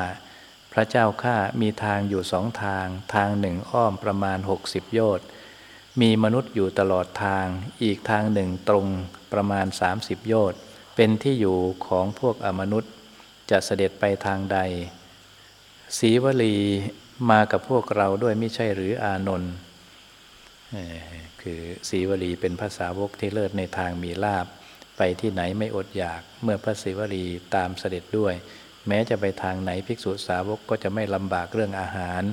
พระเจ้าข้ามีทางอยู่สองทาง ทางหนึ่งอ้อมประมาณหกสิบโยชน์ มีมนุษย์อยู่ตลอดทาง อีกทางหนึ่งตรงประมาณ 30 โยชน์เป็นที่อยู่ของพวกอมนุษย์จะเสด็จไปทางใดศีวลีมากับพวกเราด้วยไม่ใช่หรืออานนท์คือศีวลีเป็นภาษาวกที่เลิศในทางมีลาบ ไปที่ไหนไม่อดอยาก เมื่อพระศิวลีตามเสด็จด้วย แม้จะไปทางไหนภิกษุสาวกก็จะไม่ลำบากเรื่องอาหาร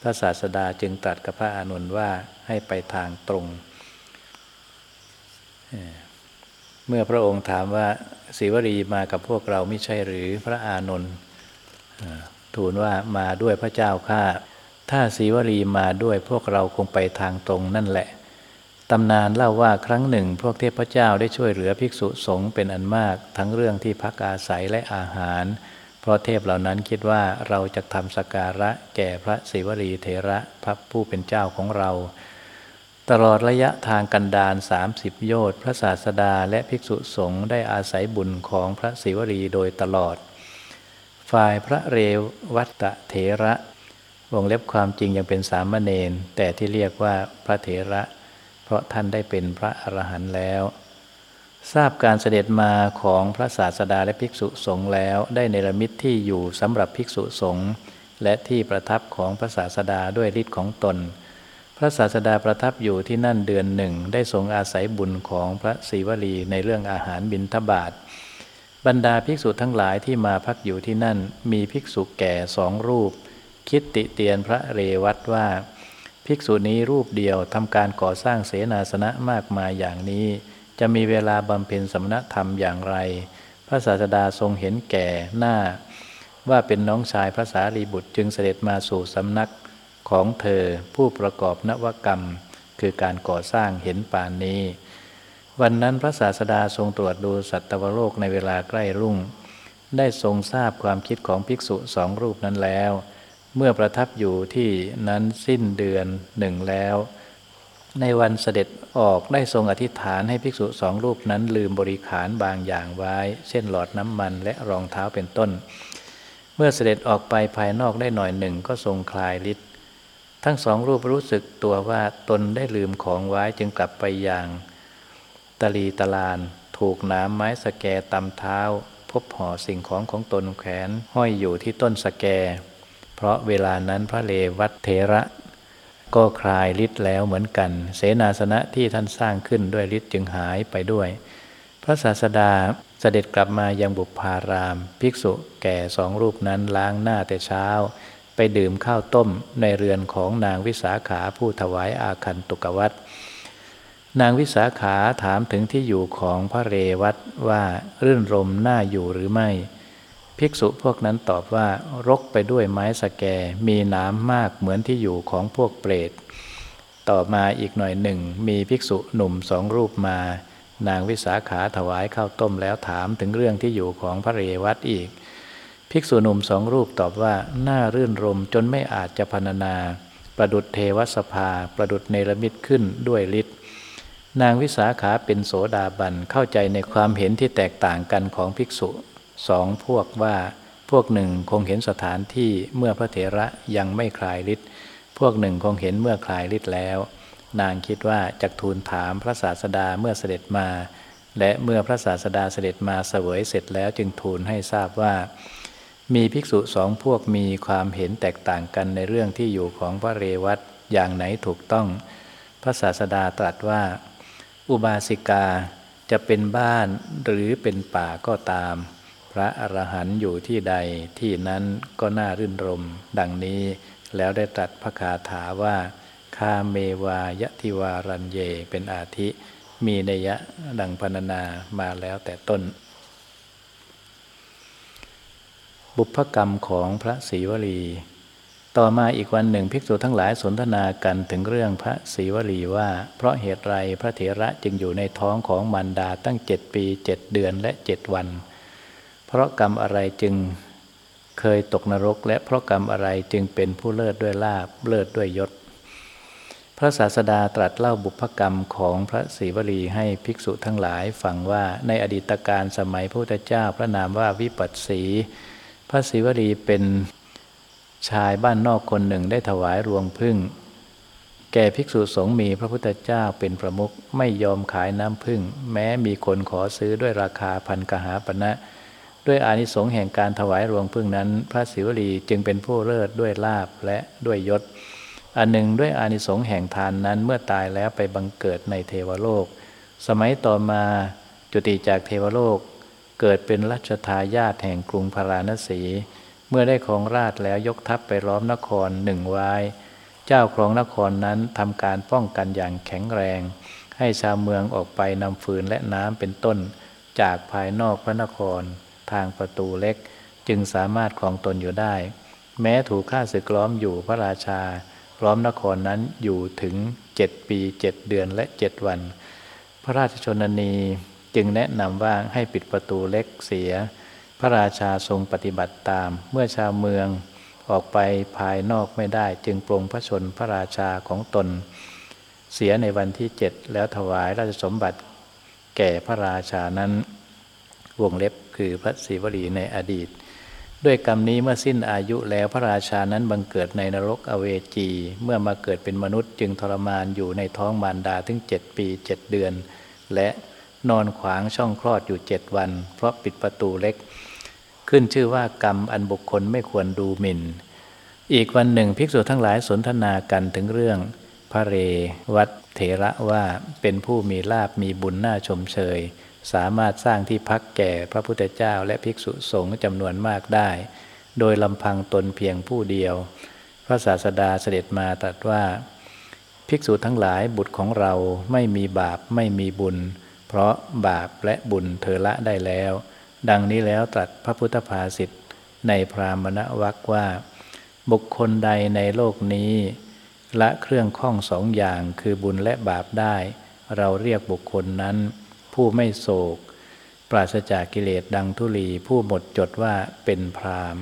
พระศาสดาจึงตรัสกับพระอานนท์ว่าให้ไปทางตรง เมื่อพระองค์ถามว่าศิวลีมากับพวกเราไม่ใช่หรือพระอานนท์ทูลว่ามาด้วยพระเจ้าข้าถ้าศีวลีมาด้วยพวกเราคงไปทางตรงนั่นแหละตำนานเล่าว่าครั้งหนึ่ง พวกเทพเจ้าได้ช่วยเหลือภิกษุสงฆ์เป็นอันมาก ทั้งเรื่องที่พักอาศัยและอาหาร เพราะเทพเหล่านั้นคิดว่าเราจะทำสการะแก่พระศิวลีเถระพระผู้เป็นเจ้าของเรา ตลอดระยะทางกันดาร30 โยชน์พระศาสดาและภิกษุสงฆ์ได้อาศัยบุญของพระศิวลีโดยตลอด ฝ่ายพระเรวัตเถระวงเล็บความจริงยังเป็นสามเณรแต่ที่เรียกว่าพระเถระ เพราะท่านได้เป็นพระอรหันต์แล้ว ทราบการเสด็จมาของพระศาสดาและภิกษุสงฆ์แล้วได้เนรมิตที่อยู่สำหรับภิกษุสงฆ์และที่ประทับของพระศาสดาด้วยฤทธิ์ของตน พระศาสดาประทับอยู่ที่นั่นเดือนหนึ่ง ได้ทรงอาศัยบุญของพระศรีวลีในเรื่องอาหารบิณฑบาตบรรดาภิกษุทั้งหลายที่มาพักอยู่ที่นั่น มีภิกษุแก่สองรูป คิดติเตียนพระเรวัตว่า ภิกษุนี้รูปเดียวทำการก่อสร้างเสนาสนะมากมายอย่างนี้ จะมีเวลาบำเพ็ญสมณธรรมอย่างไร พระศาสดาทรงเห็นแก่หน้า ว่าเป็นน้องชายพระสารีบุตรจึงเสด็จมาสู่สำนักของเธอผู้ประกอบนวกรรม คือการก่อสร้างเห็นป่านนี้ วันนั้นพระศาสดาทรงตรวจดูสัตวโลกในเวลาใกล้รุ่ง ได้ทรงทราบความคิดของภิกษุสองรูปนั้นแล้ว เมื่อประทับอยู่ที่นั้นสิ้นเดือนหนึ่งแล้ว ในวันเสด็จ ออกได้ทรงอธิษฐานให้ภิกษุสองรูปนั้นลืมบริขารบางอย่างไว้ เช่นหลอดน้ำมันและรองเท้าเป็นต้น เมื่อเสด็จออกไปภายนอกได้หน่อยหนึ่งก็ทรงคลายฤทธิ์ทั้งสองรูปรู้สึกตัวว่าตนได้ลืมของไว้จึงกลับไปอย่างตะลีตะลาน ถูกน้ำไม้สแกตำเท้า พบห่อสิ่งของของตนแขวนห้อยอยู่ที่ต้นสแก เพราะเวลานั้นพระเลวัตเถระ ก็คลายฤทธิ์แล้วเหมือนกัน เสนาสนะที่ท่านสร้างขึ้นด้วยฤทธิ์จึงหายไปด้วย พระศาสดาเสด็จกลับมายังบุพาราม ภิกษุแก่สองรูปนั้นล้างหน้าแต่เช้า ไปดื่มข้าวต้มในเรือนของนางวิสาขาผู้ถวายอาคันตุกวัตนางวิสาขาถามถึงที่อยู่ของพระเรวัตว่ารื่นรมน่าอยู่หรือไม่ ภิกษุพวกนั้นตอบว่ารกไปด้วยไม้สแก มีน้ำมากเหมือนที่อยู่ของพวกเปรต ต่อมาอีกหน่อยหนึ่ง มีภิกษุหนุ่มสองรูปมา นางวิสาขาถวายข้าวต้มแล้วถามถึงเรื่องที่อยู่ของพระเรวัตอีก ภิกษุหนุ่มสองรูปตอบว่าน่ารื่นรมจนไม่อาจจะพรรณนา ประดุดเทวสภา ประดุดเนรมิตขึ้นด้วยฤทธิ์นางวิสาขาเป็นโสดาบันเข้าใจในความเห็นที่แตกต่างกันของภิกษุ สองพวกว่าพวกหนึ่งคงเห็นสถานที่เมื่อพระเถระยังไม่คลายฤทธิ์พวกหนึ่งคงเห็นเมื่อคลายฤทธิ์แล้ว นางคิดว่าจะทูลถามพระศาสดาเมื่อเสด็จมา และเมื่อพระศาสดาเสด็จมาเสวยเสร็จแล้วจึงทูลให้ทราบว่า มีภิกษุสองพวกมีความเห็นแตกต่างกันในเรื่องที่อยู่ของพระเรวัตอย่างไหนถูกต้อง พระศาสดาตรัสว่า อุบาสิกาจะเป็นบ้านหรือเป็นป่าก็ตาม ระอรหันต์อยู่ที่ใดที่นั้นก็น่ารื่นรม ดังนี้แล้วได้ตรัสพระคาถาว่าคาเมวายะทิวารันเยเป็นอาทิมีนัยะดังพรรณนามาแล้วแต่ต้น บุพกรรมของพระศรีวลี ต่อมาอีกวันหนึ่งภิกษุทั้งหลายสนทนากันถึงเรื่องพระศรีวลีว่า เพราะเหตุไรพระเถระจึงอยู่ในท้องของมารดาตั้งเจ็ดปีเจ็ดเดือนและเจ็ดวัน ราะกรรมอะไรจึงเคยตกนรก และเพราะกรรมอะไรจึงเป็นผู้เลิศด้วยลาบเลิศด้วยยศ พระศาสดาตรัสเล่าบุพกรรมของพระศรีวลีให้ภิกษุทั้งหลายฟังว่าในอดีตการสมัยพระพุทธเจ้าพระนามว่าวิปัสสี พระศรีวลีเป็นชายบ้านนอกคนหนึ่งได้ถวายรวงพึ่ง แก่ภิกษุสงฆ์มีพระพุทธเจ้าเป็นประมุขไม่ยอมขายน้ำพึ่ง แม้มีคนขอซื้อด้วยราคาพันกหาปณะ ด้วยอานิสงส์แห่งการถวายรวงพึ่งนั้น พระศิวลีจึงเป็นผู้เลิศด้วยลาบและด้วยยศ อันหนึ่งด้วยอานิสงส์แห่งทานนั้นเมื่อตายแล้วไปบังเกิดในเทวโลก สมัยต่อมาจุติจากเทวโลก เกิดเป็นรัชทายาทแห่งกรุงพาราณสี เมื่อได้ครองราชแล้วยกทัพไปล้อมนครหนึ่งไว้เจ้าครองนครนั้นทำการป้องกันอย่างแข็งแรง ให้ชาวเมืองออกไปนำฟืนและน้ำเป็นต้นจากภายนอกพระนคร ทางประตูเล็ก จึงสามารถครองตนอยู่ได้ แม้ถูกฆ่าศึกล้อมอยู่พระราชา ล้อมนครนั้นอยู่ถึงเจ็ดปีเจ็ดเดือนและเจ็ดวัน พระราชชนนีจึงแนะนำว่าให้ปิดประตูเล็กเสีย พระราชาทรงปฏิบัติตาม เมื่อชาวเมืองออกไปภายนอกไม่ได้ จึงปรงพระชนพระราชาของตน เสียในวันที่เจ็ดแล้วถวายราชสมบัติแก่พระราชานั้นวงเล็บ คือพระศิวลีในอดีต ด้วยกรรมนี้เมื่อสิ้นอายุแล้วพระราชานั้นบังเกิดในนรกอเวจี เมื่อมาเกิดเป็นมนุษย์จึงทรมานอยู่ในท้องมารดาถึงเจ็ดปีเจ็ดเดือน และนอนขวางช่องคลอดอยู่เจ็ดวัน เพราะปิดประตูเล็ก ขึ้นชื่อว่ากรรมอันบุคคลไม่ควรดูหมิ่น อีกวันหนึ่งภิกษุทั้งหลายสนทนากันถึงเรื่องพระเรวัดเถระว่าเป็นผู้มีลาบมีบุญน่าชมเชย สามารถสร้างที่พักแก่พระพุทธเจ้าและภิกษุสงฆ์จำนวนมากได้ โดยลำพังตนเพียงผู้เดียว พระศาสดาเสด็จมาตรัสว่า ภิกษุทั้งหลายบุตรของเราไม่มีบาปไม่มีบุญ เพราะบาปและบุญเธอละได้แล้ว ดังนี้แล้วตรัสพระพุทธภาษิตในพรามณวักว่า บุคคลใดในโลกนี้ ละเครื่องข้องสองอย่างคือบุญและบาปได้ เราเรียกบุคคลนั้น ผู้ไม่โศก ปราศจากกิเลสดังทุลีผู้หมดจดว่าเป็นพราม